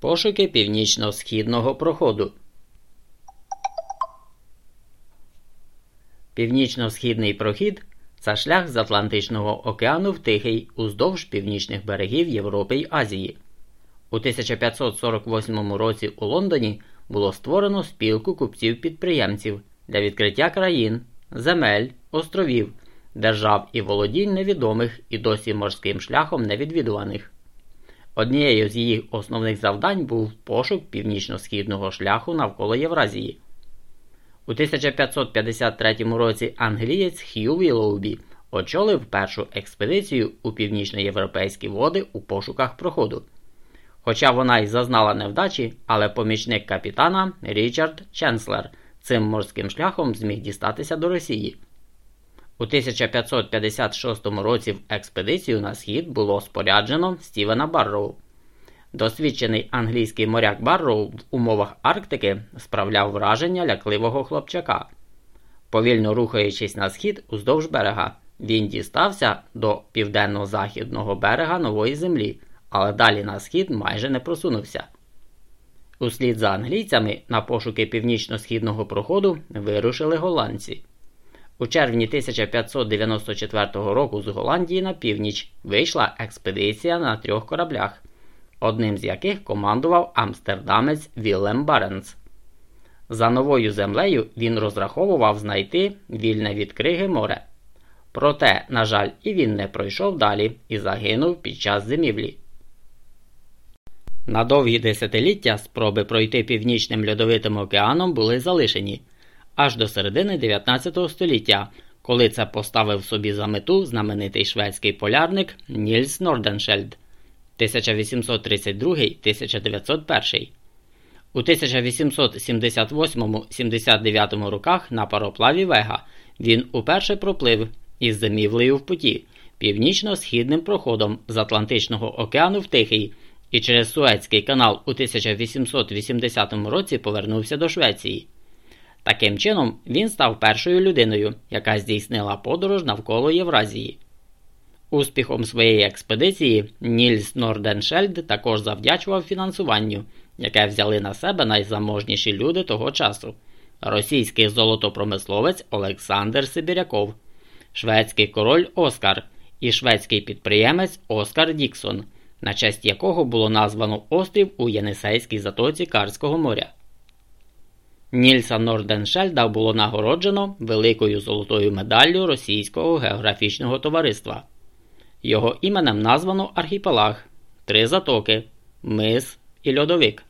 Пошуки північно-східного проходу. Північно-східний прохід це шлях з Атлантичного океану в Тихий уздовж північних берегів Європи й Азії. У 1548 році у Лондоні було створено спілку купців-підприємців для відкриття країн, земель, островів, держав і володінь невідомих і досі морським шляхом невідвідуваних. Однією з її основних завдань був пошук північно-східного шляху навколо Євразії. У 1553 році англієць Хью Вілоубі очолив першу експедицію у північноєвропейські води у пошуках проходу. Хоча вона й зазнала невдачі, але помічник капітана Річард Ченслер цим морським шляхом зміг дістатися до Росії. У 1556 році в експедицію на схід було споряджено Стівена Барроу. Досвідчений англійський моряк Барроу в умовах Арктики справляв враження лякливого хлопчака. Повільно рухаючись на схід уздовж берега, він дістався до південно-західного берега нової землі, але далі на схід майже не просунувся. Услід за англійцями на пошуки північно-східного проходу вирушили голландці. У червні 1594 року з Голландії на північ вийшла експедиція на трьох кораблях, одним з яких командував амстердамець Віллем Баренц. За новою землею він розраховував знайти вільне від криги море. Проте, на жаль, і він не пройшов далі і загинув під час зимівлі. На довгі десятиліття спроби пройти північним льодовитим океаном були залишені аж до середини 19 століття, коли це поставив собі за мету знаменитий шведський полярник Нільс Норденшельд 1832-1901. У 1878-79 роках на пароплаві Вега він уперше проплив із зимівлею в путі північно-східним проходом з Атлантичного океану в Тихий і через Суецький канал у 1880 році повернувся до Швеції. Таким чином, він став першою людиною, яка здійснила подорож навколо Євразії. Успіхом своєї експедиції Нільс Норденшельд також завдячував фінансуванню, яке взяли на себе найзаможніші люди того часу: російський золотопромисловець Олександр Сибіряков, шведський король Оскар і шведський підприємець Оскар Діксон, на честь якого було названо острів у Єнисейській затоці Карського моря. Нільса Норденшельда було нагороджено великою золотою медаллю Російського географічного товариства. Його іменем названо архіпелаг, три затоки, мис і льодовик.